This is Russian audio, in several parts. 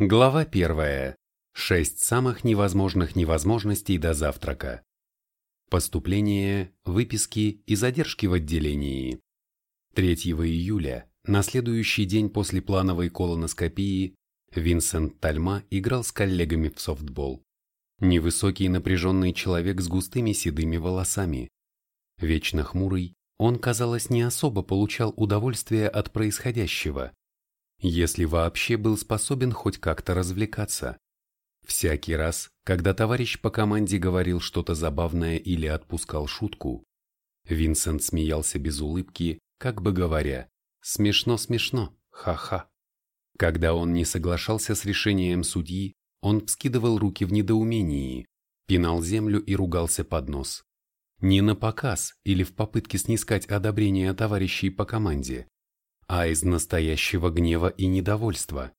Глава первая. Шесть самых невозможных невозможностей до завтрака. Поступление, выписки и задержки в отделении. 3 июля, на следующий день после плановой колоноскопии, Винсент Тальма играл с коллегами в софтбол. Невысокий напряженный человек с густыми седыми волосами. Вечно хмурый, он, казалось, не особо получал удовольствие от происходящего если вообще был способен хоть как-то развлекаться. Всякий раз, когда товарищ по команде говорил что-то забавное или отпускал шутку, Винсент смеялся без улыбки, как бы говоря «смешно-смешно, ха-ха». Когда он не соглашался с решением судьи, он вскидывал руки в недоумении, пинал землю и ругался под нос. Не на показ или в попытке снискать одобрение товарищей по команде, а из настоящего гнева и недовольства.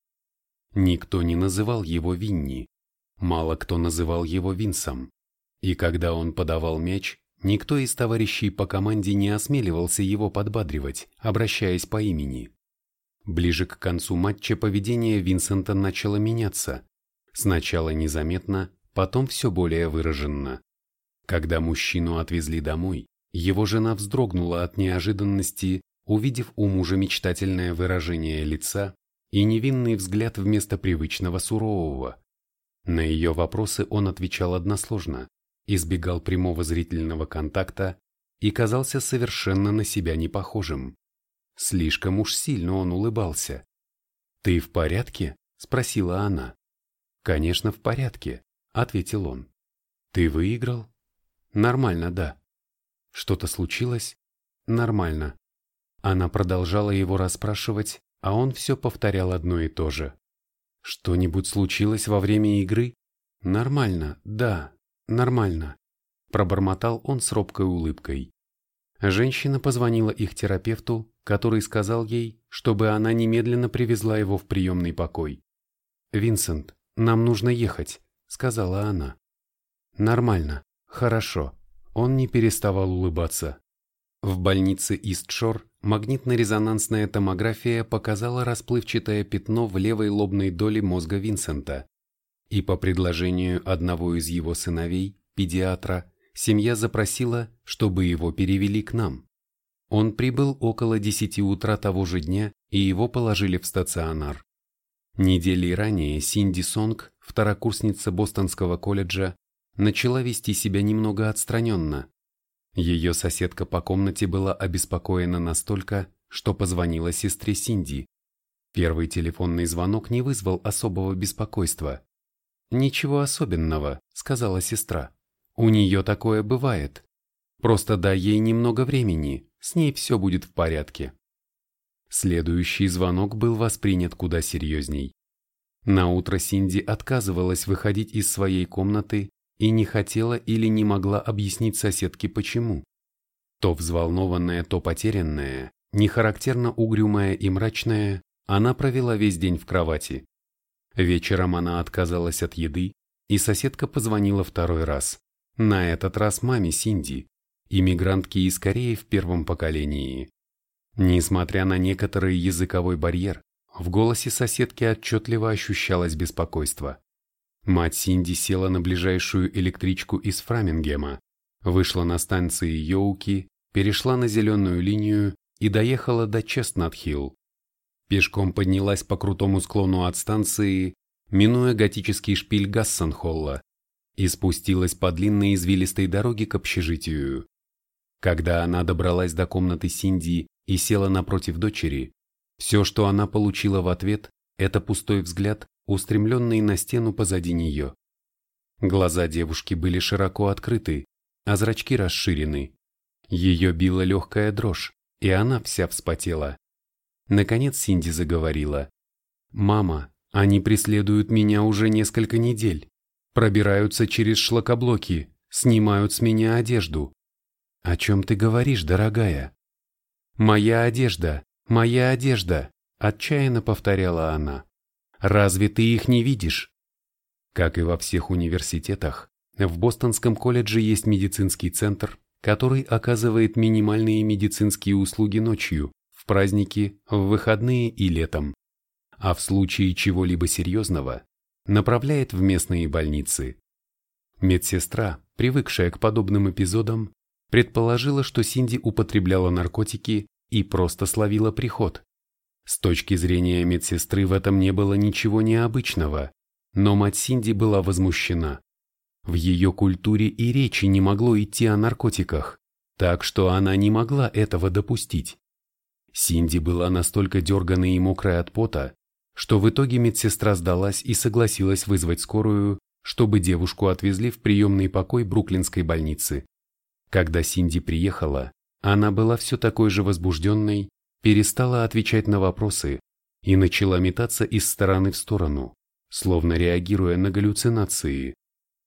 Никто не называл его Винни, мало кто называл его Винсом. И когда он подавал мяч, никто из товарищей по команде не осмеливался его подбадривать, обращаясь по имени. Ближе к концу матча поведение Винсента начало меняться. Сначала незаметно, потом все более выраженно. Когда мужчину отвезли домой, его жена вздрогнула от неожиданности увидев у мужа мечтательное выражение лица и невинный взгляд вместо привычного сурового. На ее вопросы он отвечал односложно, избегал прямого зрительного контакта и казался совершенно на себя не похожим. Слишком уж сильно он улыбался. «Ты в порядке?» – спросила она. «Конечно, в порядке», – ответил он. «Ты выиграл?» «Нормально, да». «Что-то случилось?» «Нормально». Она продолжала его расспрашивать, а он все повторял одно и то же. «Что-нибудь случилось во время игры?» «Нормально, да, нормально», – пробормотал он с робкой улыбкой. Женщина позвонила их терапевту, который сказал ей, чтобы она немедленно привезла его в приемный покой. «Винсент, нам нужно ехать», – сказала она. «Нормально, хорошо». Он не переставал улыбаться. В больнице Истшор магнитно-резонансная томография показала расплывчатое пятно в левой лобной доле мозга Винсента. И по предложению одного из его сыновей, педиатра, семья запросила, чтобы его перевели к нам. Он прибыл около 10 утра того же дня, и его положили в стационар. Недели ранее Синди Сонг, второкурсница Бостонского колледжа, начала вести себя немного отстраненно, ее соседка по комнате была обеспокоена настолько, что позвонила сестре Синди. Первый телефонный звонок не вызвал особого беспокойства. «Ничего особенного», — сказала сестра. «У нее такое бывает. Просто дай ей немного времени, с ней все будет в порядке». Следующий звонок был воспринят куда серьезней. На утро Синди отказывалась выходить из своей комнаты и не хотела или не могла объяснить соседке почему. То взволнованная, то потерянная, не характерно угрюмая и мрачная, она провела весь день в кровати. Вечером она отказалась от еды, и соседка позвонила второй раз. На этот раз маме Синди, иммигрантке из Кореи в первом поколении. Несмотря на некоторый языковой барьер, в голосе соседки отчетливо ощущалось беспокойство. Мать Синди села на ближайшую электричку из Фрамингема, вышла на станции Йоуки, перешла на зеленую линию и доехала до Честнат-Хилл. Пешком поднялась по крутому склону от станции, минуя готический шпиль Гассенхолла, и спустилась по длинной извилистой дороге к общежитию. Когда она добралась до комнаты Синди и села напротив дочери, все, что она получила в ответ, это пустой взгляд устремленный на стену позади нее. Глаза девушки были широко открыты, а зрачки расширены. Ее била легкая дрожь, и она вся вспотела. Наконец Синди заговорила. «Мама, они преследуют меня уже несколько недель. Пробираются через шлакоблоки, снимают с меня одежду. О чем ты говоришь, дорогая?» «Моя одежда, моя одежда», – отчаянно повторяла она. Разве ты их не видишь? Как и во всех университетах, в Бостонском колледже есть медицинский центр, который оказывает минимальные медицинские услуги ночью, в праздники, в выходные и летом. а в случае чего-либо серьезного направляет в местные больницы. Медсестра, привыкшая к подобным эпизодам, предположила, что Синди употребляла наркотики и просто словила приход. С точки зрения медсестры в этом не было ничего необычного, но мать Синди была возмущена. В ее культуре и речи не могло идти о наркотиках, так что она не могла этого допустить. Синди была настолько дерганной и мокрой от пота, что в итоге медсестра сдалась и согласилась вызвать скорую, чтобы девушку отвезли в приемный покой Бруклинской больницы. Когда Синди приехала, она была все такой же возбужденной, перестала отвечать на вопросы и начала метаться из стороны в сторону, словно реагируя на галлюцинации.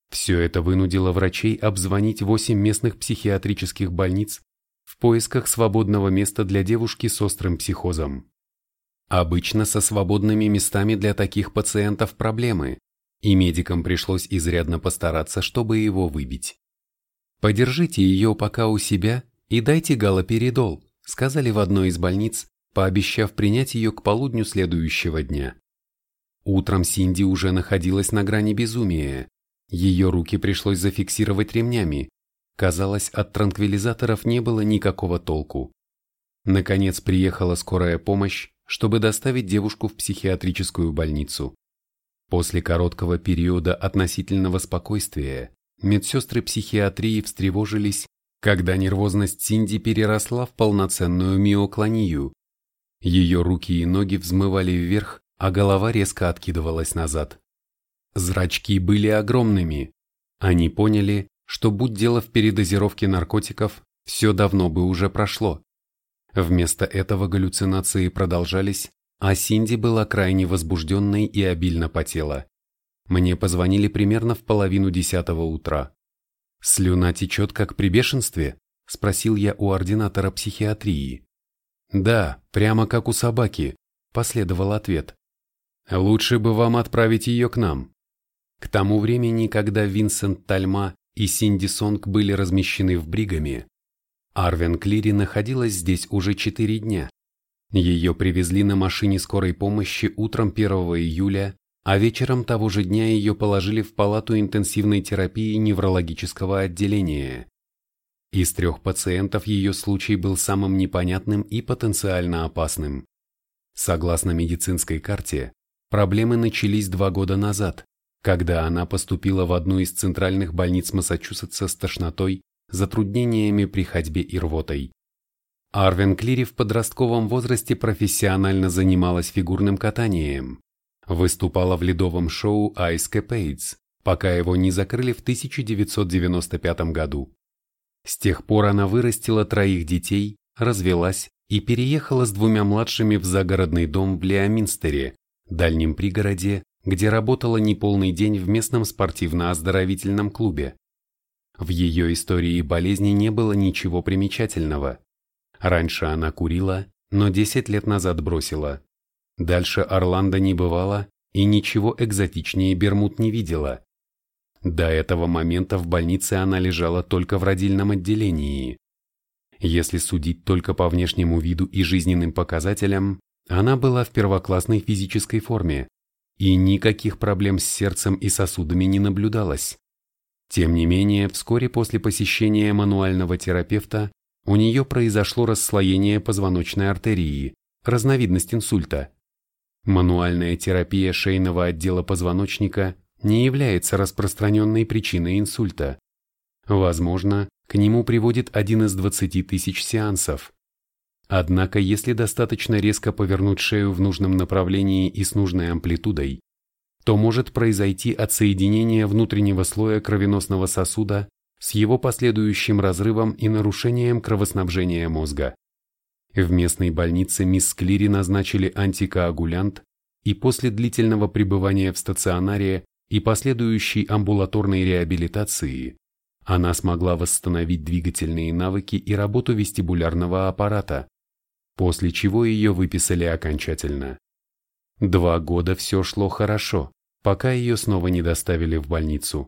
Все это вынудило врачей обзвонить восемь местных психиатрических больниц в поисках свободного места для девушки с острым психозом. Обычно со свободными местами для таких пациентов проблемы, и медикам пришлось изрядно постараться, чтобы его выбить. «Подержите ее пока у себя и дайте галоперидол», сказали в одной из больниц, пообещав принять ее к полудню следующего дня. Утром Синди уже находилась на грани безумия. Ее руки пришлось зафиксировать ремнями. Казалось, от транквилизаторов не было никакого толку. Наконец приехала скорая помощь, чтобы доставить девушку в психиатрическую больницу. После короткого периода относительного спокойствия медсестры психиатрии встревожились, когда нервозность Синди переросла в полноценную миоклонию. Ее руки и ноги взмывали вверх, а голова резко откидывалась назад. Зрачки были огромными. Они поняли, что будь дело в передозировке наркотиков, все давно бы уже прошло. Вместо этого галлюцинации продолжались, а Синди была крайне возбужденной и обильно потела. Мне позвонили примерно в половину десятого утра. «Слюна течет как при бешенстве?» – спросил я у ординатора психиатрии. «Да, прямо как у собаки», – последовал ответ. «Лучше бы вам отправить ее к нам». К тому времени, когда Винсент Тальма и Синди Сонг были размещены в Бригаме, Арвен Клири находилась здесь уже четыре дня. Ее привезли на машине скорой помощи утром 1 июля а вечером того же дня ее положили в палату интенсивной терапии неврологического отделения. Из трех пациентов ее случай был самым непонятным и потенциально опасным. Согласно медицинской карте, проблемы начались два года назад, когда она поступила в одну из центральных больниц Массачусетса с тошнотой, затруднениями при ходьбе и рвотой. Арвен Клири в подростковом возрасте профессионально занималась фигурным катанием, Выступала в ледовом шоу Ice Capades, пока его не закрыли в 1995 году. С тех пор она вырастила троих детей, развелась и переехала с двумя младшими в загородный дом в Леоминстере, дальнем пригороде, где работала неполный день в местном спортивно-оздоровительном клубе. В ее истории болезни не было ничего примечательного. Раньше она курила, но 10 лет назад бросила. Дальше Орландо не бывало и ничего экзотичнее Бермуд не видела. До этого момента в больнице она лежала только в родильном отделении. Если судить только по внешнему виду и жизненным показателям, она была в первоклассной физической форме, и никаких проблем с сердцем и сосудами не наблюдалось. Тем не менее, вскоре после посещения мануального терапевта у нее произошло расслоение позвоночной артерии, разновидность инсульта. Мануальная терапия шейного отдела позвоночника не является распространенной причиной инсульта. Возможно, к нему приводит один из 20 тысяч сеансов. Однако, если достаточно резко повернуть шею в нужном направлении и с нужной амплитудой, то может произойти отсоединение внутреннего слоя кровеносного сосуда с его последующим разрывом и нарушением кровоснабжения мозга. В местной больнице мисс Клири назначили антикоагулянт, и после длительного пребывания в стационаре и последующей амбулаторной реабилитации она смогла восстановить двигательные навыки и работу вестибулярного аппарата, после чего ее выписали окончательно. Два года все шло хорошо, пока ее снова не доставили в больницу.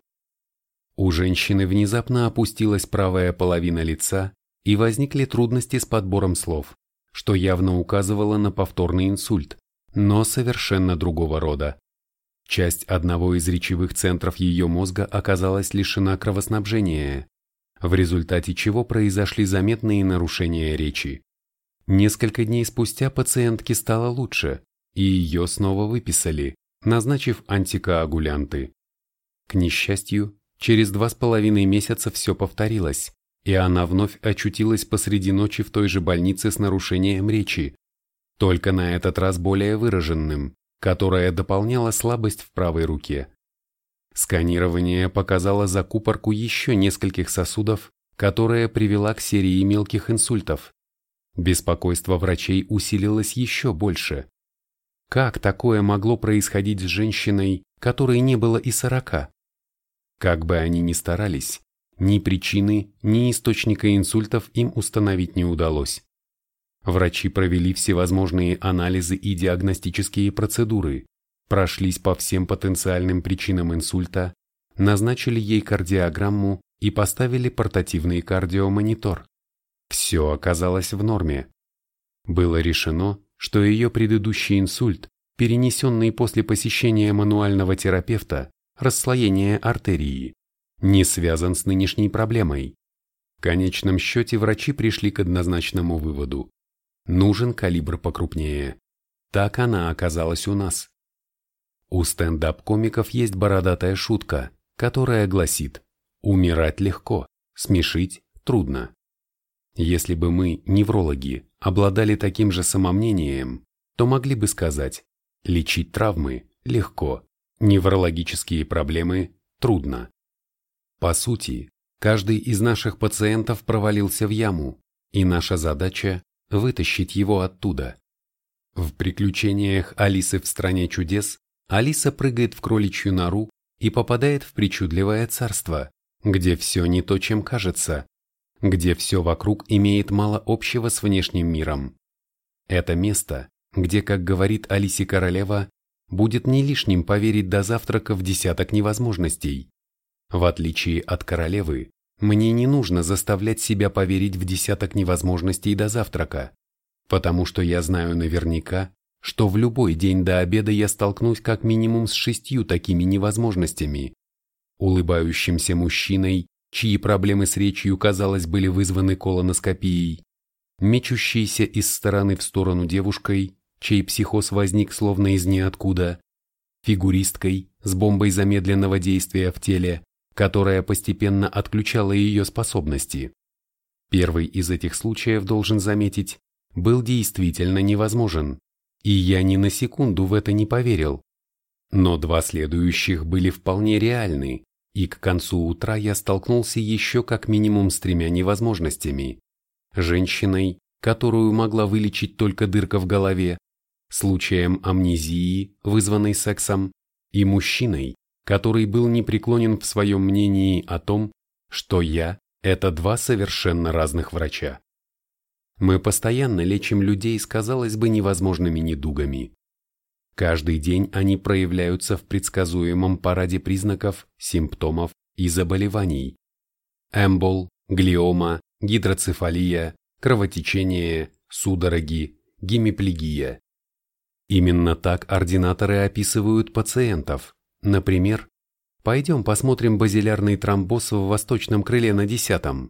У женщины внезапно опустилась правая половина лица, и возникли трудности с подбором слов, что явно указывало на повторный инсульт, но совершенно другого рода. Часть одного из речевых центров ее мозга оказалась лишена кровоснабжения, в результате чего произошли заметные нарушения речи. Несколько дней спустя пациентке стало лучше, и ее снова выписали, назначив антикоагулянты. К несчастью, через два с половиной месяца все повторилось, и она вновь очутилась посреди ночи в той же больнице с нарушением речи, только на этот раз более выраженным, которое дополняло слабость в правой руке. Сканирование показало закупорку еще нескольких сосудов, которая привела к серии мелких инсультов. Беспокойство врачей усилилось еще больше. Как такое могло происходить с женщиной, которой не было и сорока? Как бы они ни старались, ни причины, ни источника инсультов им установить не удалось. Врачи провели всевозможные анализы и диагностические процедуры, прошлись по всем потенциальным причинам инсульта, назначили ей кардиограмму и поставили портативный кардиомонитор. Все оказалось в норме. Было решено, что ее предыдущий инсульт, перенесенный после посещения мануального терапевта, расслоение артерии, не связан с нынешней проблемой. В конечном счете врачи пришли к однозначному выводу. Нужен калибр покрупнее. Так она оказалась у нас. У стендап-комиков есть бородатая шутка, которая гласит «Умирать легко, смешить трудно». Если бы мы, неврологи, обладали таким же самомнением, то могли бы сказать «Лечить травмы легко, неврологические проблемы трудно». По сути, каждый из наших пациентов провалился в яму, и наша задача – вытащить его оттуда. В приключениях Алисы в стране чудес Алиса прыгает в кроличью нору и попадает в причудливое царство, где все не то, чем кажется, где все вокруг имеет мало общего с внешним миром. Это место, где, как говорит Алисе Королева, будет не лишним поверить до завтрака в десяток невозможностей. В отличие от королевы, мне не нужно заставлять себя поверить в десяток невозможностей до завтрака, потому что я знаю наверняка, что в любой день до обеда я столкнусь как минимум с шестью такими невозможностями. Улыбающимся мужчиной, чьи проблемы с речью, казалось, были вызваны колоноскопией, мечущейся из стороны в сторону девушкой, чей психоз возник словно из ниоткуда, фигуристкой с бомбой замедленного действия в теле, которая постепенно отключала ее способности. Первый из этих случаев, должен заметить, был действительно невозможен и я ни на секунду в это не поверил. Но два следующих были вполне реальны, и к концу утра я столкнулся еще как минимум с тремя невозможностями. Женщиной, которую могла вылечить только дырка в голове, случаем амнезии, вызванной сексом, и мужчиной, который был непреклонен в своем мнении о том, что я – это два совершенно разных врача. Мы постоянно лечим людей с, казалось бы, невозможными недугами. Каждый день они проявляются в предсказуемом параде признаков, симптомов и заболеваний. Эмбол, глиома, гидроцефалия, кровотечение, судороги, гемиплегия. Именно так ординаторы описывают пациентов. Например, пойдем посмотрим базилярный тромбоз в восточном крыле на десятом.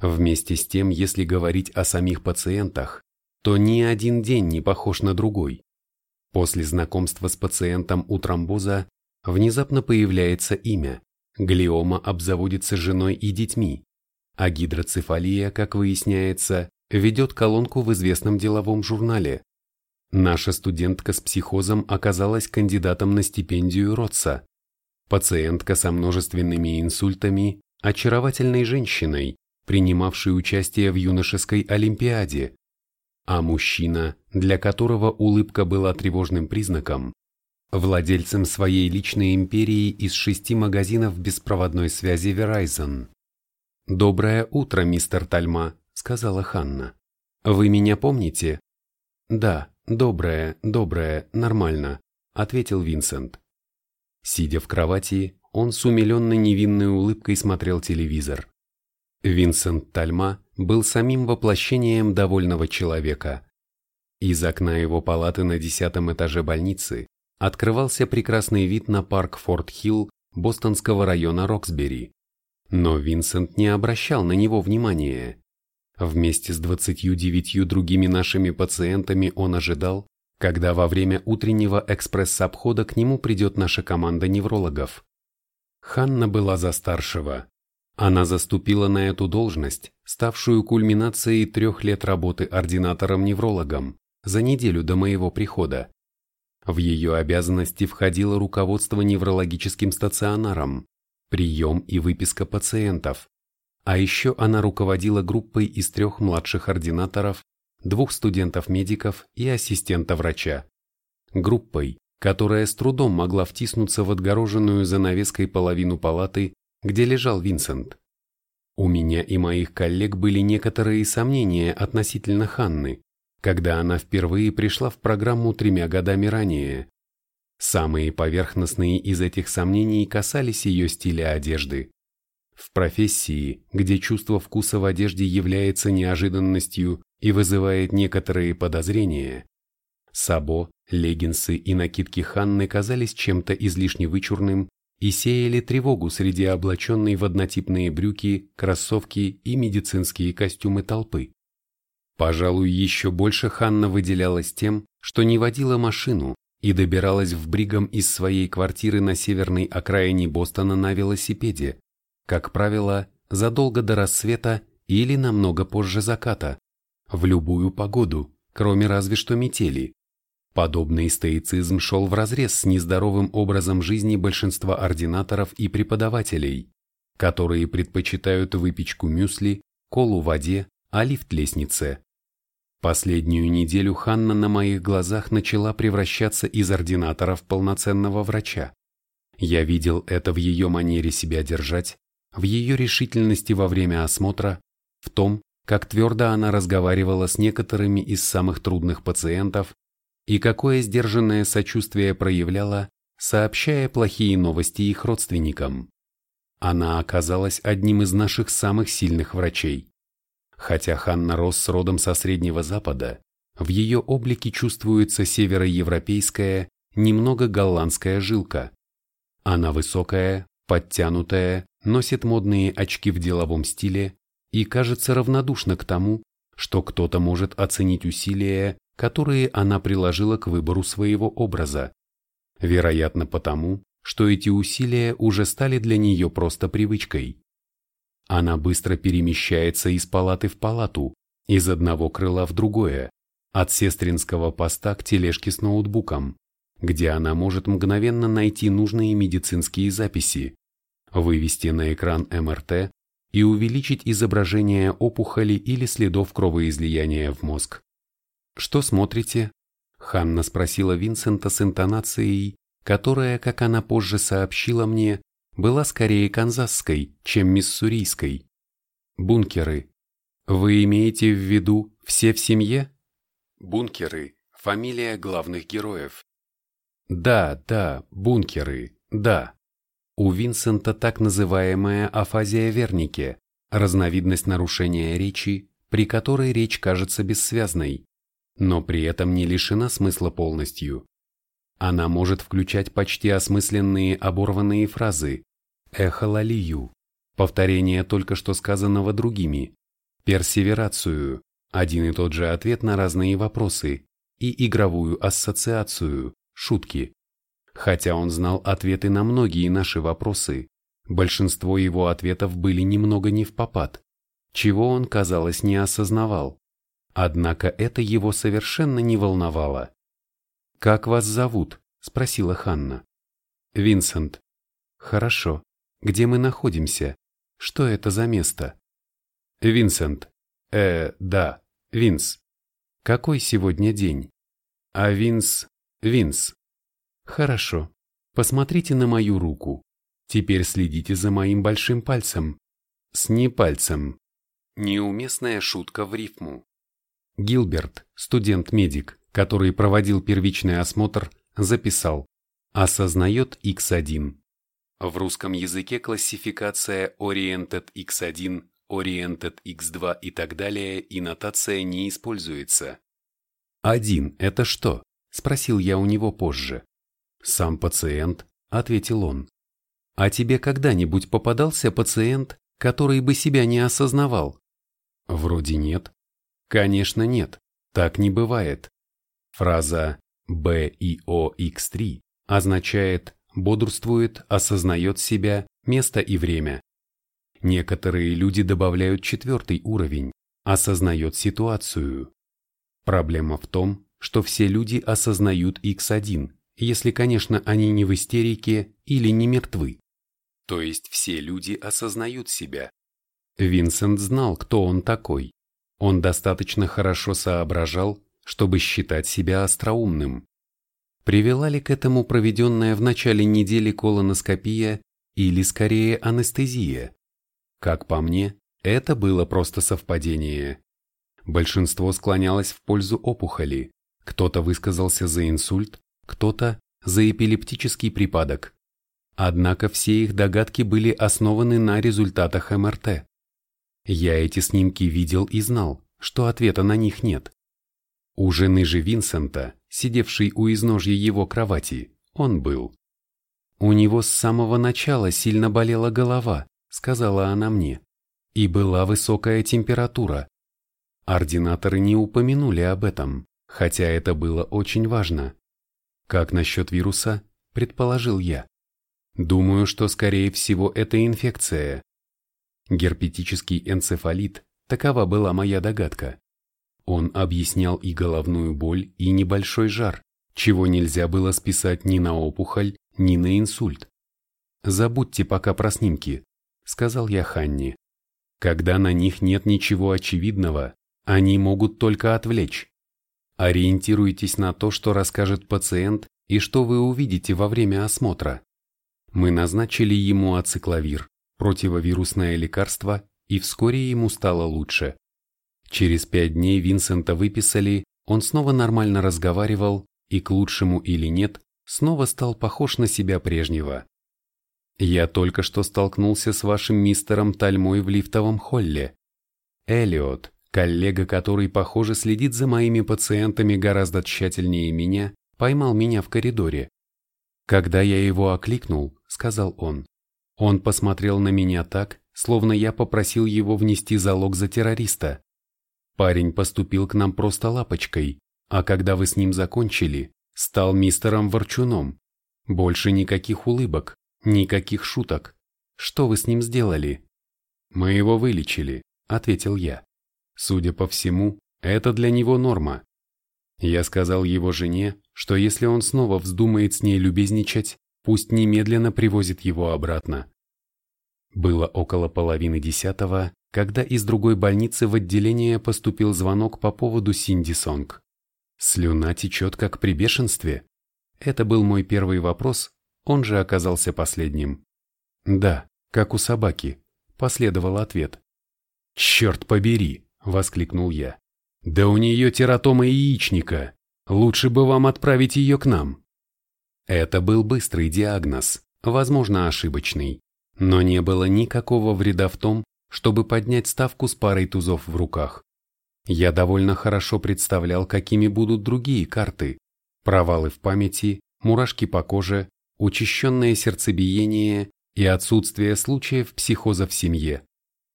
Вместе с тем, если говорить о самих пациентах, то ни один день не похож на другой. После знакомства с пациентом у тромбоза внезапно появляется имя, глиома обзаводится женой и детьми, а гидроцефалия, как выясняется, ведет колонку в известном деловом журнале. Наша студентка с психозом оказалась кандидатом на стипендию Ротса. Пациентка со множественными инсультами, очаровательной женщиной, принимавший участие в юношеской олимпиаде, а мужчина, для которого улыбка была тревожным признаком, владельцем своей личной империи из шести магазинов беспроводной связи Verizon. «Доброе утро, мистер Тальма», — сказала Ханна. «Вы меня помните?» «Да, доброе, доброе, нормально», — ответил Винсент. Сидя в кровати, он с умиленной невинной улыбкой смотрел телевизор. Винсент Тальма был самим воплощением довольного человека. Из окна его палаты на десятом этаже больницы открывался прекрасный вид на парк Форт-Хилл бостонского района Роксбери. Но Винсент не обращал на него внимания. Вместе с 29 другими нашими пациентами он ожидал, когда во время утреннего экспресс-обхода к нему придет наша команда неврологов. Ханна была за старшего. Она заступила на эту должность, ставшую кульминацией трех лет работы ординатором-неврологом, за неделю до моего прихода. В ее обязанности входило руководство неврологическим стационаром, прием и выписка пациентов, а еще она руководила группой из трех младших ординаторов, двух студентов-медиков и ассистента врача. Группой, которая с трудом могла втиснуться в отгороженную занавеской половину палаты, где лежал Винсент. У меня и моих коллег были некоторые сомнения относительно Ханны, когда она впервые пришла в программу тремя годами ранее. Самые поверхностные из этих сомнений касались ее стиля одежды. В профессии, где чувство вкуса в одежде является неожиданностью и вызывает некоторые подозрения, сабо, леггинсы и накидки Ханны казались чем-то излишне вычурным и сеяли тревогу среди облаченной в однотипные брюки, кроссовки и медицинские костюмы толпы. Пожалуй, еще больше Ханна выделялась тем, что не водила машину и добиралась в Бригам из своей квартиры на северной окраине Бостона на велосипеде, как правило, задолго до рассвета или намного позже заката, в любую погоду, кроме разве что метели. Подобный стоицизм шел вразрез с нездоровым образом жизни большинства ординаторов и преподавателей, которые предпочитают выпечку мюсли, колу в воде, а лифт лестнице. Последнюю неделю Ханна на моих глазах начала превращаться из ординатора в полноценного врача. Я видел это в ее манере себя держать, в ее решительности во время осмотра, в том, как твердо она разговаривала с некоторыми из самых трудных пациентов и какое сдержанное сочувствие проявляла, сообщая плохие новости их родственникам. Она оказалась одним из наших самых сильных врачей. Хотя Ханна рос с родом со Среднего Запада, в ее облике чувствуется североевропейская, немного голландская жилка. Она высокая, подтянутая, носит модные очки в деловом стиле и кажется равнодушна к тому, что кто-то может оценить усилия, которые она приложила к выбору своего образа. Вероятно потому, что эти усилия уже стали для нее просто привычкой. Она быстро перемещается из палаты в палату, из одного крыла в другое, от сестринского поста к тележке с ноутбуком, где она может мгновенно найти нужные медицинские записи, вывести на экран МРТ и увеличить изображение опухоли или следов кровоизлияния в мозг. «Что смотрите?» Ханна спросила Винсента с интонацией, которая, как она позже сообщила мне, была скорее канзасской, чем миссурийской. «Бункеры. Вы имеете в виду все в семье?» «Бункеры. Фамилия главных героев». «Да, да, бункеры, да». У Винсента так называемая афазия Вернике, разновидность нарушения речи, при которой речь кажется бессвязной, но при этом не лишена смысла полностью. Она может включать почти осмысленные оборванные фразы, эхолалию, повторение только что сказанного другими, персеверацию, один и тот же ответ на разные вопросы, и игровую ассоциацию, шутки. Хотя он знал ответы на многие наши вопросы, большинство его ответов были немного не в попад, чего он, казалось, не осознавал. Однако это его совершенно не волновало. «Как вас зовут?» – спросила Ханна. «Винсент». «Хорошо. Где мы находимся? Что это за место?» «Винсент». «Э, да, Винс». «Какой сегодня день?» «А Винс... Винс». Хорошо. Посмотрите на мою руку. Теперь следите за моим большим пальцем. С не пальцем. Неуместная шутка в рифму. Гилберт, студент-медик, который проводил первичный осмотр, записал «Осознает X1». В русском языке классификация Oriented X1, Oriented X2 и так далее и нотация не используется. «Один – это что?» – спросил я у него позже. «Сам пациент», – ответил он. «А тебе когда-нибудь попадался пациент, который бы себя не осознавал?» Вроде нет. Конечно, нет. Так не бывает. Фраза BIOX3 означает бодрствует, осознает себя, место и время. Некоторые люди добавляют четвертый уровень, осознает ситуацию. Проблема в том, что все люди осознают X1, если, конечно, они не в истерике или не мертвы. То есть все люди осознают себя. Винсент знал, кто он такой. Он достаточно хорошо соображал, чтобы считать себя остроумным. Привела ли к этому проведенная в начале недели колоноскопия или скорее анестезия? Как по мне, это было просто совпадение. Большинство склонялось в пользу опухоли, кто-то высказался за инсульт, кто-то за эпилептический припадок. Однако все их догадки были основаны на результатах МРТ. Я эти снимки видел и знал, что ответа на них нет. У жены же Винсента, сидевшей у изножья его кровати, он был. «У него с самого начала сильно болела голова», — сказала она мне, — «и была высокая температура». Ординаторы не упомянули об этом, хотя это было очень важно. Как насчет вируса, предположил я. Думаю, что скорее всего это инфекция. Герпетический энцефалит, такова была моя догадка. Он объяснял и головную боль, и небольшой жар, чего нельзя было списать ни на опухоль, ни на инсульт. «Забудьте пока про снимки», — сказал я Ханни. «Когда на них нет ничего очевидного, они могут только отвлечь. Ориентируйтесь на то, что расскажет пациент и что вы увидите во время осмотра. Мы назначили ему ацикловир, противовирусное лекарство, и вскоре ему стало лучше. Через пять дней Винсента выписали, он снова нормально разговаривал и к лучшему или нет, снова стал похож на себя прежнего. Я только что столкнулся с вашим мистером Тальмой в лифтовом холле. Элиот, коллега, который, похоже, следит за моими пациентами гораздо тщательнее меня, поймал меня в коридоре. Когда я его окликнул, сказал он, он посмотрел на меня так, словно я попросил его внести залог за террориста. Парень поступил к нам просто лапочкой, а когда вы с ним закончили, стал мистером Ворчуном. Больше никаких улыбок, никаких шуток. Что вы с ним сделали? Мы его вылечили, ответил я. Судя по всему, это для него норма. Я сказал его жене, что если он снова вздумает с ней любезничать, пусть немедленно привозит его обратно. Было около половины десятого, когда из другой больницы в отделение поступил звонок по поводу Синди Сонг. Слюна течет как при бешенстве. Это был мой первый вопрос, он же оказался последним. Да, как у собаки, последовал ответ. «Черт побери!» – воскликнул я. «Да у нее тератома яичника! Лучше бы вам отправить ее к нам!» Это был быстрый диагноз, возможно ошибочный, но не было никакого вреда в том, чтобы поднять ставку с парой тузов в руках. Я довольно хорошо представлял, какими будут другие карты. Провалы в памяти, мурашки по коже, учащенное сердцебиение и отсутствие случаев психоза в семье.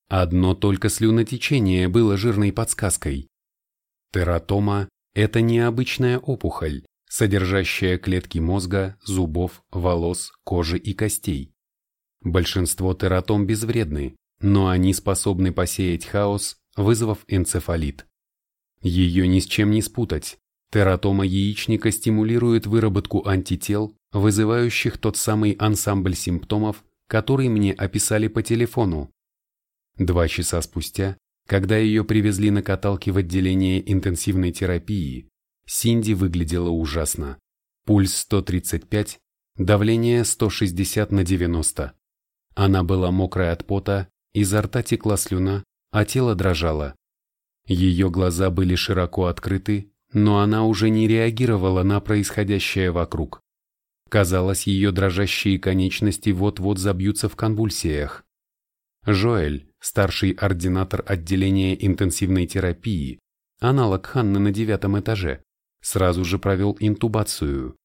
Одно только слюнотечение было жирной подсказкой. Тератома – это необычная опухоль, содержащая клетки мозга, зубов, волос, кожи и костей. Большинство тератом безвредны, но они способны посеять хаос, вызвав энцефалит. Ее ни с чем не спутать. Тератома яичника стимулирует выработку антител, вызывающих тот самый ансамбль симптомов, который мне описали по телефону. Два часа спустя, когда ее привезли на каталке в отделение интенсивной терапии, Синди выглядела ужасно. Пульс 135, давление 160 на 90. Она была мокрая от пота, изо рта текла слюна, а тело дрожало. Ее глаза были широко открыты, но она уже не реагировала на происходящее вокруг. Казалось, ее дрожащие конечности вот-вот забьются в конвульсиях. Жоэль, старший ординатор отделения интенсивной терапии, аналог Ханны на девятом этаже, сразу же провел интубацию.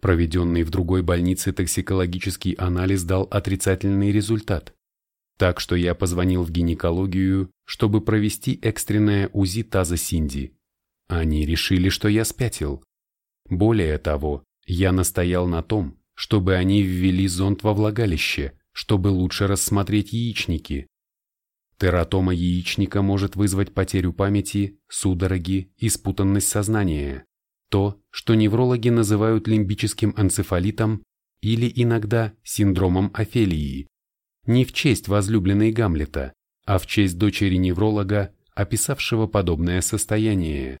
Проведенный в другой больнице токсикологический анализ дал отрицательный результат. Так что я позвонил в гинекологию, чтобы провести экстренное УЗИ таза Синди. Они решили, что я спятил. Более того, я настоял на том, чтобы они ввели зонд во влагалище, чтобы лучше рассмотреть яичники. Тератома яичника может вызвать потерю памяти, судороги и спутанность сознания. То, что неврологи называют лимбическим энцефалитом или иногда синдромом Офелии. Не в честь возлюбленной Гамлета, а в честь дочери невролога, описавшего подобное состояние.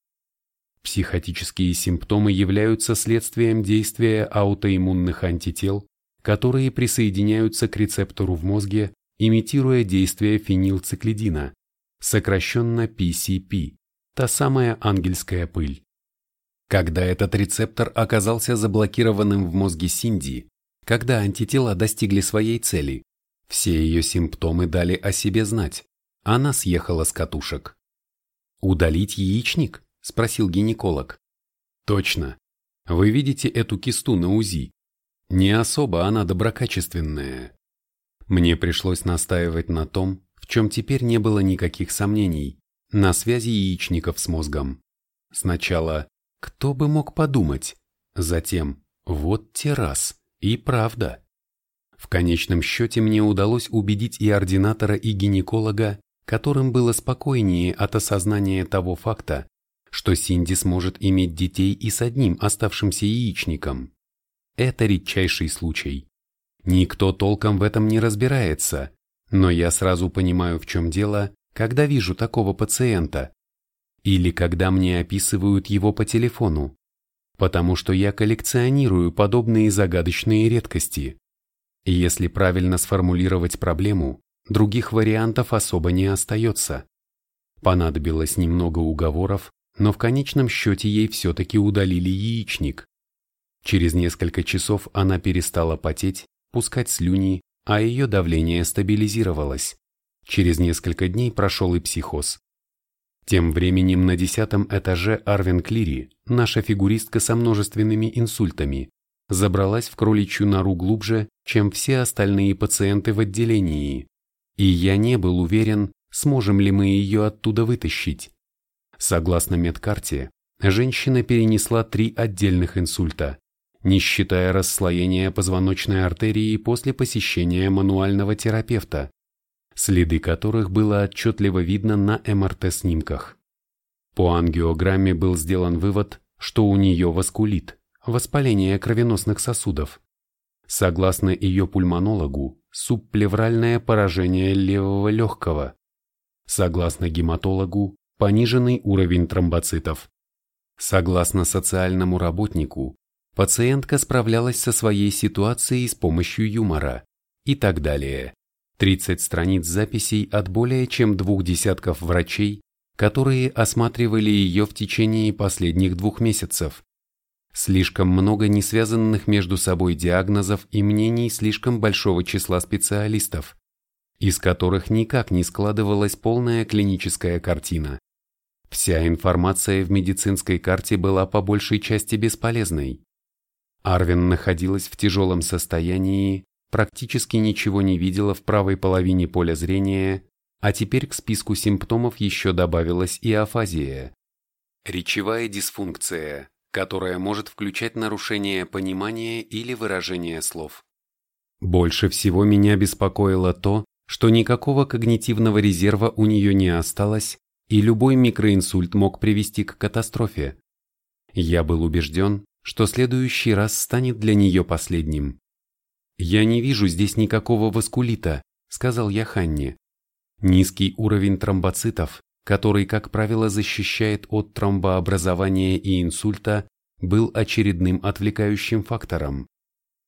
Психотические симптомы являются следствием действия аутоиммунных антител, которые присоединяются к рецептору в мозге, имитируя действие фенилциклидина, сокращенно PCP, та самая ангельская пыль. Когда этот рецептор оказался заблокированным в мозге Синди, когда антитела достигли своей цели, все ее симптомы дали о себе знать. Она съехала с катушек. Удалить яичник? – спросил гинеколог. «Точно. Вы видите эту кисту на УЗИ? Не особо она доброкачественная. Мне пришлось настаивать на том, в чем теперь не было никаких сомнений, на связи яичников с мозгом. Сначала «кто бы мог подумать?», затем «вот те раз, и правда». В конечном счете мне удалось убедить и ординатора, и гинеколога, которым было спокойнее от осознания того факта, что Синди сможет иметь детей и с одним оставшимся яичником. Это редчайший случай. Никто толком в этом не разбирается, но я сразу понимаю, в чем дело, когда вижу такого пациента. Или когда мне описывают его по телефону. Потому что я коллекционирую подобные загадочные редкости. Если правильно сформулировать проблему, других вариантов особо не остается. Понадобилось немного уговоров, но в конечном счете ей все-таки удалили яичник. Через несколько часов она перестала потеть, пускать слюни, а ее давление стабилизировалось. Через несколько дней прошел и психоз. Тем временем на десятом этаже Арвин Клири, наша фигуристка со множественными инсультами, забралась в кроличью нору глубже, чем все остальные пациенты в отделении. И я не был уверен, сможем ли мы ее оттуда вытащить. Согласно медкарте, женщина перенесла три отдельных инсульта, не считая расслоения позвоночной артерии после посещения мануального терапевта, следы которых было отчетливо видно на МРТ-снимках. По ангиограмме был сделан вывод, что у нее васкулит, воспаление кровеносных сосудов. Согласно ее пульмонологу, субплевральное поражение левого легкого. Согласно гематологу, пониженный уровень тромбоцитов. Согласно социальному работнику, пациентка справлялась со своей ситуацией с помощью юмора и так далее. 30 страниц записей от более чем двух десятков врачей, которые осматривали ее в течение последних двух месяцев. Слишком много не связанных между собой диагнозов и мнений слишком большого числа специалистов, из которых никак не складывалась полная клиническая картина. Вся информация в медицинской карте была по большей части бесполезной. Арвин находилась в тяжелом состоянии, практически ничего не видела в правой половине поля зрения, а теперь к списку симптомов еще добавилась и афазия. Речевая дисфункция, которая может включать нарушение понимания или выражения слов. Больше всего меня беспокоило то, что никакого когнитивного резерва у нее не осталось, и любой микроинсульт мог привести к катастрофе. Я был убежден, что следующий раз станет для нее последним. «Я не вижу здесь никакого васкулита», — сказал я Ханне. Низкий уровень тромбоцитов, который, как правило, защищает от тромбообразования и инсульта, был очередным отвлекающим фактором.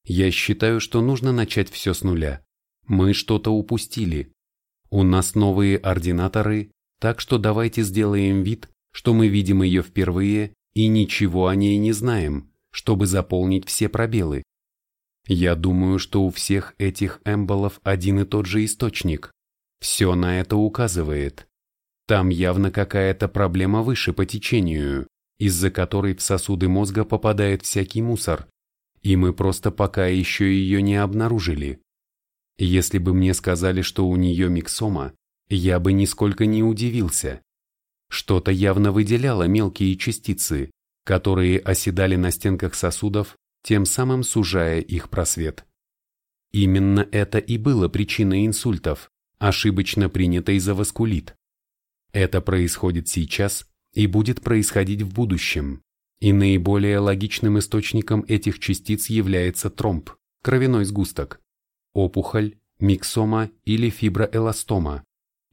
Я считаю, что нужно начать все с нуля. Мы что-то упустили. У нас новые ординаторы, так что давайте сделаем вид, что мы видим ее впервые и ничего о ней не знаем, чтобы заполнить все пробелы. Я думаю, что у всех этих эмболов один и тот же источник. Все на это указывает. Там явно какая-то проблема выше по течению, из-за которой в сосуды мозга попадает всякий мусор, и мы просто пока еще ее не обнаружили. Если бы мне сказали, что у нее миксома, я бы нисколько не удивился. Что-то явно выделяло мелкие частицы, которые оседали на стенках сосудов, тем самым сужая их просвет. Именно это и было причиной инсультов, ошибочно принятой за васкулит. Это происходит сейчас и будет происходить в будущем, и наиболее логичным источником этих частиц является тромб, кровяной сгусток, опухоль, миксома или фиброэластома,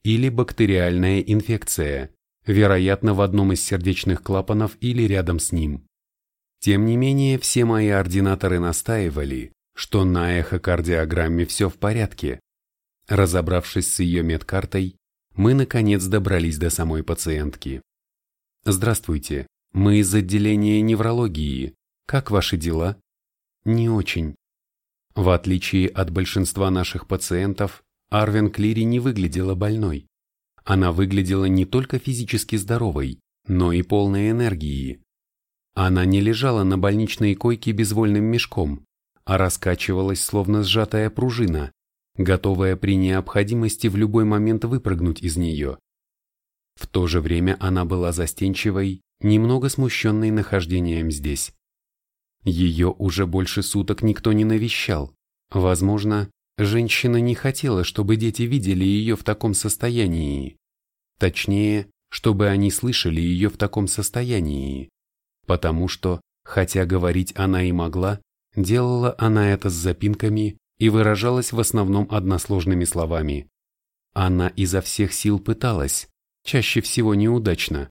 или бактериальная инфекция, вероятно в одном из сердечных клапанов или рядом с ним. Тем не менее, все мои ординаторы настаивали, что на эхокардиограмме все в порядке. Разобравшись с ее медкартой, мы наконец добрались до самой пациентки. «Здравствуйте, мы из отделения неврологии. Как ваши дела?» «Не очень». В отличие от большинства наших пациентов, Арвен Клири не выглядела больной. Она выглядела не только физически здоровой, но и полной энергии. Она не лежала на больничной койке безвольным мешком, а раскачивалась словно сжатая пружина, готовая при необходимости в любой момент выпрыгнуть из нее. В то же время она была застенчивой, немного смущенной нахождением здесь. Ее уже больше суток никто не навещал. Возможно, женщина не хотела, чтобы дети видели ее в таком состоянии. Точнее, чтобы они слышали ее в таком состоянии. Потому что, хотя говорить она и могла, делала она это с запинками и выражалась в основном односложными словами. Она изо всех сил пыталась, чаще всего неудачно,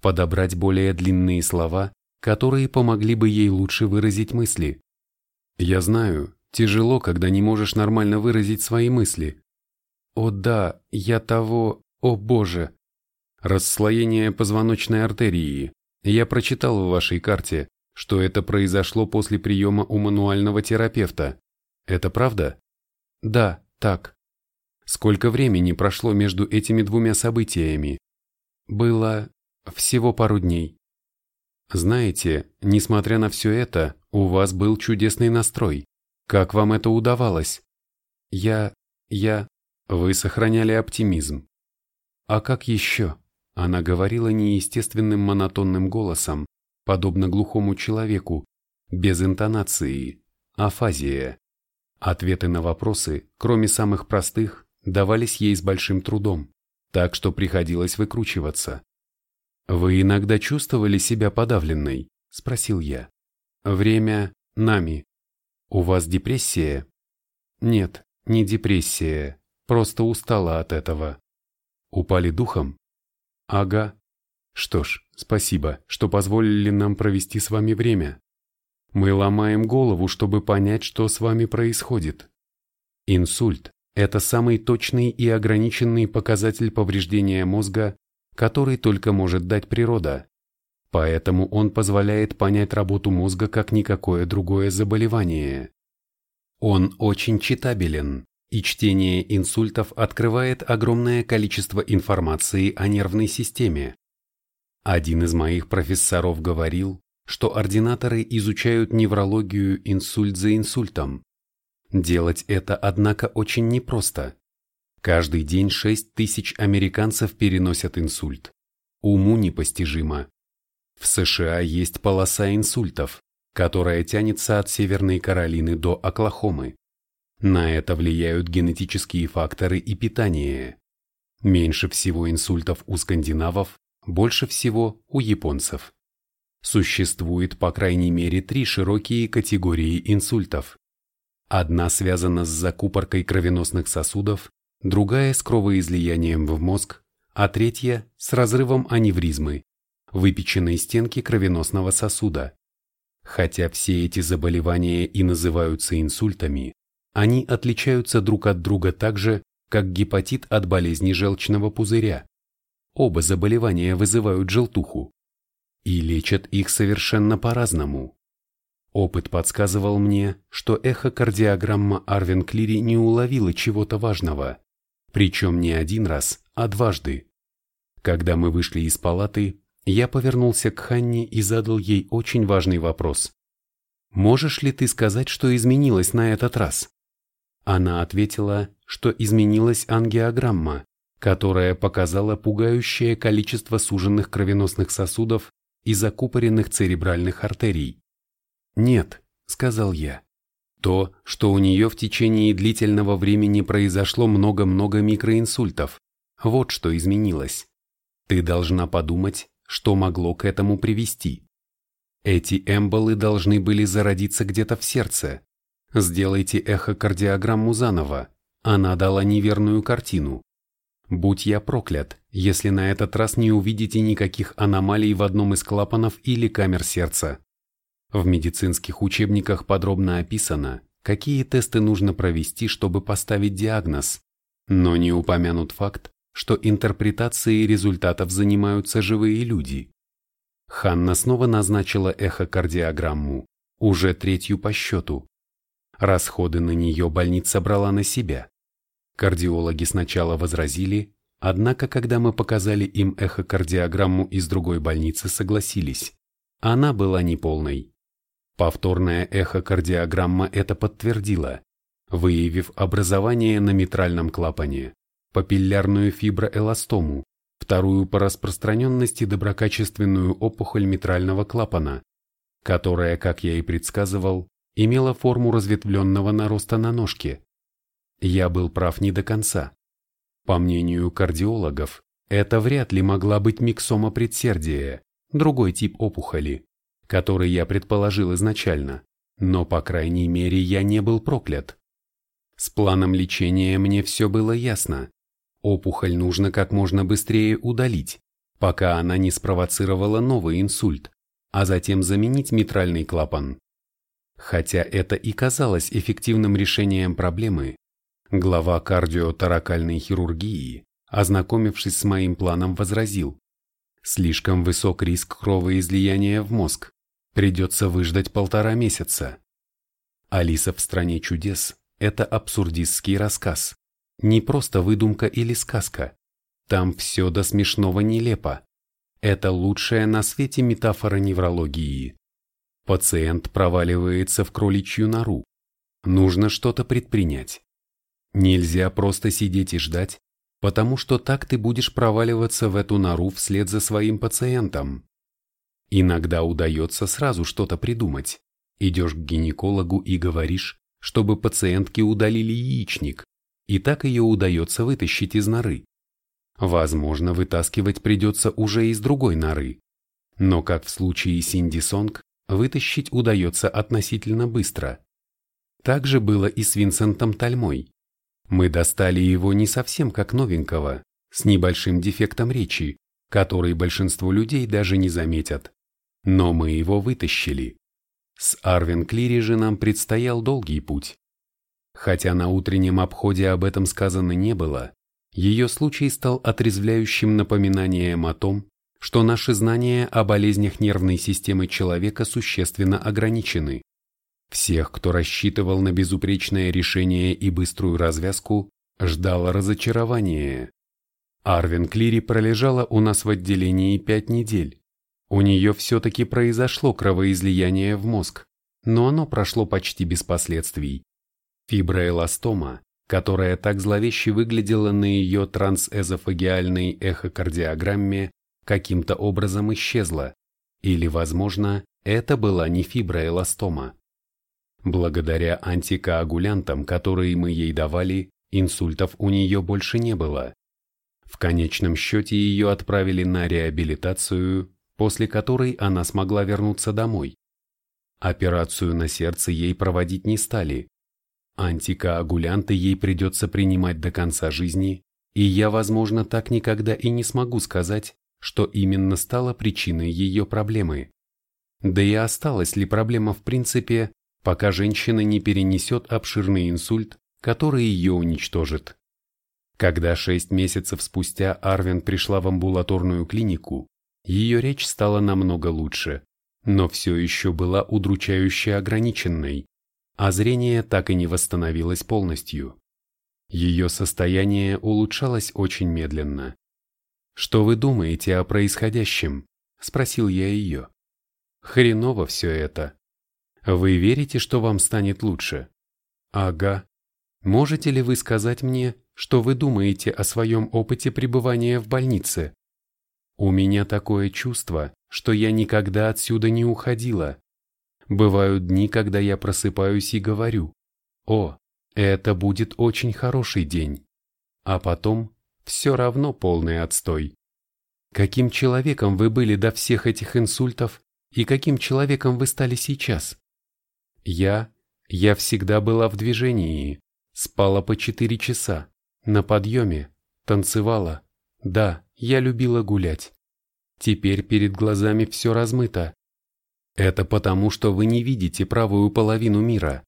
подобрать более длинные слова, которые помогли бы ей лучше выразить мысли. Я знаю, тяжело, когда не можешь нормально выразить свои мысли. О да, я того, о боже. Расслоение позвоночной артерии. Я прочитал в вашей карте, что это произошло после приема у мануального терапевта. Это правда? Да, так. Сколько времени прошло между этими двумя событиями? Было всего пару дней. Знаете, несмотря на все это, у вас был чудесный настрой. Как вам это удавалось? Я... я... Вы сохраняли оптимизм. А как еще? Она говорила неестественным монотонным голосом, подобно глухому человеку, без интонации, афазия. Ответы на вопросы, кроме самых простых, давались ей с большим трудом, так что приходилось выкручиваться. «Вы иногда чувствовали себя подавленной?» – спросил я. «Время нами. У вас депрессия?» «Нет, не депрессия, просто устала от этого». «Упали духом?» «Ага». «Что ж, спасибо, что позволили нам провести с вами время. Мы ломаем голову, чтобы понять, что с вами происходит. Инсульт это самый точный и ограниченный показатель повреждения мозга, который только может дать природа. Поэтому он позволяет понять работу мозга как никакое другое заболевание. Он очень читабелен, и чтение инсультов открывает огромное количество информации о нервной системе. Один из моих профессоров говорил, что ординаторы изучают неврологию инсульт за инсультом, Делать это, однако, очень непросто. Каждый день 6 тысяч американцев переносят инсульт. Уму непостижимо. В США есть полоса инсультов, которая тянется от Северной Каролины до Оклахомы. На это влияют генетические факторы и питание. Меньше всего инсультов у скандинавов, больше всего у японцев. Существует по крайней мере три широкие категории инсультов. Одна связана с закупоркой кровеносных сосудов, другая с кровоизлиянием в мозг, а третья с разрывом аневризмы, выпеченной стенки кровеносного сосуда. Хотя все эти заболевания и называются инсультами, они отличаются друг от друга так же, как гепатит от болезни желчного пузыря. Оба заболевания вызывают желтуху. И лечат их совершенно по-разному. Опыт подсказывал мне, что эхокардиограмма Арвен Клири не уловила чего-то важного, причем не один раз, а дважды. Когда мы вышли из палаты, Я повернулся к Ханне и задал ей очень важный вопрос. «Можешь ли ты сказать, что изменилось на этот раз?» Она ответила, что изменилась ангиограмма, которая показала пугающее количество суженных кровеносных сосудов и закупоренных церебральных артерий. «Нет», — сказал я, — «то, что у нее в течение длительного времени произошло много-много микроинсультов, вот что изменилось. Ты должна подумать, что могло к этому привести. Эти эмболы должны были зародиться где-то в сердце. Сделайте эхокардиограмму заново, она дала неверную картину. Будь я проклят, если на этот раз не увидите никаких аномалий в одном из клапанов или камер сердца. В медицинских учебниках подробно описано, какие тесты нужно провести, чтобы поставить диагноз, но не упомянут факт, что интерпретацией результатов занимаются живые люди. Ханна снова назначила эхокардиограмму, уже третью по счету. Расходы на нее больница брала на себя. Кардиологи сначала возразили, однако когда мы показали им эхокардиограмму из другой больницы, согласились. Она была неполной. Повторная эхокардиограмма это подтвердила, выявив образование на митральном клапане, папиллярную фиброэластому, вторую по распространенности доброкачественную опухоль митрального клапана, которая, как я и предсказывал, имела форму разветвленного нароста на ножке, я был прав не до конца. По мнению кардиологов, это вряд ли могла быть миксома предсердия, другой тип опухоли, который я предположил изначально, но, по крайней мере, я не был проклят. С планом лечения мне все было ясно. Опухоль нужно как можно быстрее удалить, пока она не спровоцировала новый инсульт, а затем заменить митральный клапан. Хотя это и казалось эффективным решением проблемы, Глава кардиоторакальной хирургии, ознакомившись с моим планом, возразил. Слишком высок риск кровоизлияния в мозг. Придется выждать полтора месяца. Алиса в стране чудес – это абсурдистский рассказ. Не просто выдумка или сказка. Там все до смешного нелепо. Это лучшая на свете метафора неврологии. Пациент проваливается в кроличью нору. Нужно что-то предпринять. Нельзя просто сидеть и ждать, потому что так ты будешь проваливаться в эту нору вслед за своим пациентом. Иногда удается сразу что-то придумать. Идешь к гинекологу и говоришь, чтобы пациентке удалили яичник, и так ее удается вытащить из норы. Возможно, вытаскивать придется уже из другой норы. Но, как в случае Синди Сонг, вытащить удается относительно быстро. Так же было и с Винсентом Тальмой. Мы достали его не совсем как новенького, с небольшим дефектом речи, который большинство людей даже не заметят. Но мы его вытащили. С Арвин Клири же нам предстоял долгий путь. Хотя на утреннем обходе об этом сказано не было, ее случай стал отрезвляющим напоминанием о том, что наши знания о болезнях нервной системы человека существенно ограничены. Всех, кто рассчитывал на безупречное решение и быструю развязку, ждало разочарование. Арвин Клири пролежала у нас в отделении пять недель. У нее все-таки произошло кровоизлияние в мозг, но оно прошло почти без последствий. Фиброэластома, которая так зловеще выглядела на ее трансэзофагиальной эхокардиограмме, каким-то образом исчезла. Или, возможно, это была не фиброэластома. Благодаря антикоагулянтам, которые мы ей давали, инсультов у нее больше не было. В конечном счете ее отправили на реабилитацию, после которой она смогла вернуться домой. Операцию на сердце ей проводить не стали. Антикоагулянты ей придется принимать до конца жизни, и я, возможно, так никогда и не смогу сказать, что именно стало причиной ее проблемы. Да и осталась ли проблема в принципе, пока женщина не перенесет обширный инсульт, который ее уничтожит. Когда шесть месяцев спустя Арвин пришла в амбулаторную клинику, ее речь стала намного лучше, но все еще была удручающе ограниченной, а зрение так и не восстановилось полностью. Ее состояние улучшалось очень медленно. «Что вы думаете о происходящем?» – спросил я ее. «Хреново все это. Вы верите, что вам станет лучше?» «Ага. Можете ли вы сказать мне, что вы думаете о своем опыте пребывания в больнице?» «У меня такое чувство, что я никогда отсюда не уходила. Бывают дни, когда я просыпаюсь и говорю, «О, это будет очень хороший день», а потом все равно полный отстой. Каким человеком вы были до всех этих инсультов и каким человеком вы стали сейчас? Я, я всегда была в движении, спала по четыре часа, на подъеме, танцевала. Да, я любила гулять. Теперь перед глазами все размыто. Это потому, что вы не видите правую половину мира.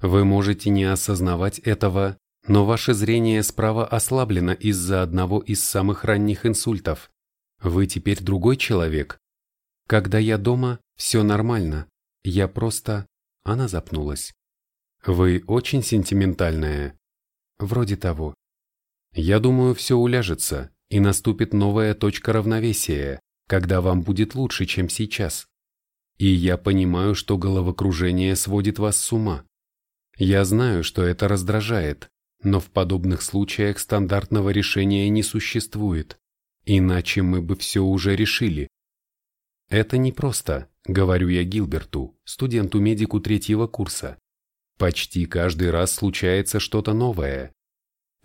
Вы можете не осознавать этого, но ваше зрение справа ослаблено из-за одного из самых ранних инсультов. Вы теперь другой человек. Когда я дома, все нормально. Я просто... Она запнулась. Вы очень сентиментальная. Вроде того. Я думаю, все уляжется, и наступит новая точка равновесия, когда вам будет лучше, чем сейчас. И я понимаю, что головокружение сводит вас с ума. Я знаю, что это раздражает, но в подобных случаях стандартного решения не существует. Иначе мы бы все уже решили. Это непросто, говорю я Гилберту, студенту-медику третьего курса. Почти каждый раз случается что-то новое.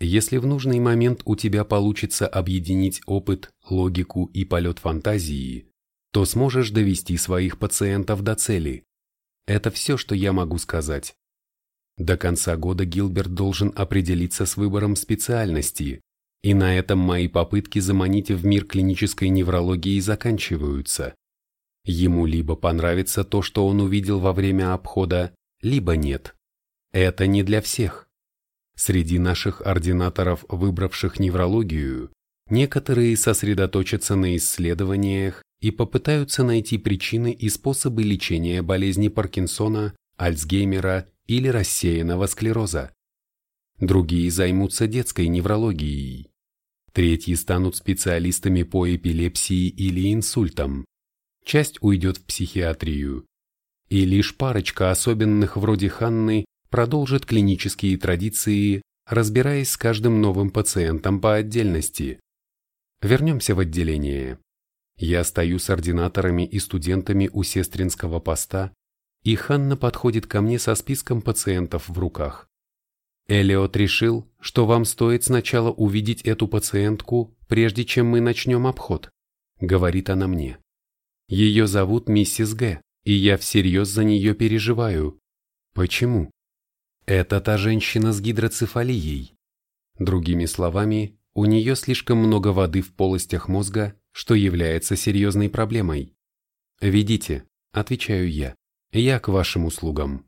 Если в нужный момент у тебя получится объединить опыт, логику и полет фантазии, то сможешь довести своих пациентов до цели. Это все, что я могу сказать. До конца года Гилберт должен определиться с выбором специальности, и на этом мои попытки заманить в мир клинической неврологии заканчиваются. Ему либо понравится то, что он увидел во время обхода, либо нет. Это не для всех. Среди наших ординаторов, выбравших неврологию, некоторые сосредоточатся на исследованиях и попытаются найти причины и способы лечения болезни Паркинсона, Альцгеймера или рассеянного склероза. Другие займутся детской неврологией. Третьи станут специалистами по эпилепсии или инсультам. Часть уйдет в психиатрию. И лишь парочка особенных вроде Ханны продолжит клинические традиции, разбираясь с каждым новым пациентом по отдельности. Вернемся в отделение. Я стою с ординаторами и студентами у сестринского поста, и Ханна подходит ко мне со списком пациентов в руках. Элиот решил, что вам стоит сначала увидеть эту пациентку, прежде чем мы начнем обход, говорит она мне. Ее зовут миссис Г, и я всерьез за нее переживаю. Почему? Это та женщина с гидроцефалией. Другими словами, у нее слишком много воды в полостях мозга, что является серьезной проблемой. «Ведите», — отвечаю я, — «я к вашим услугам».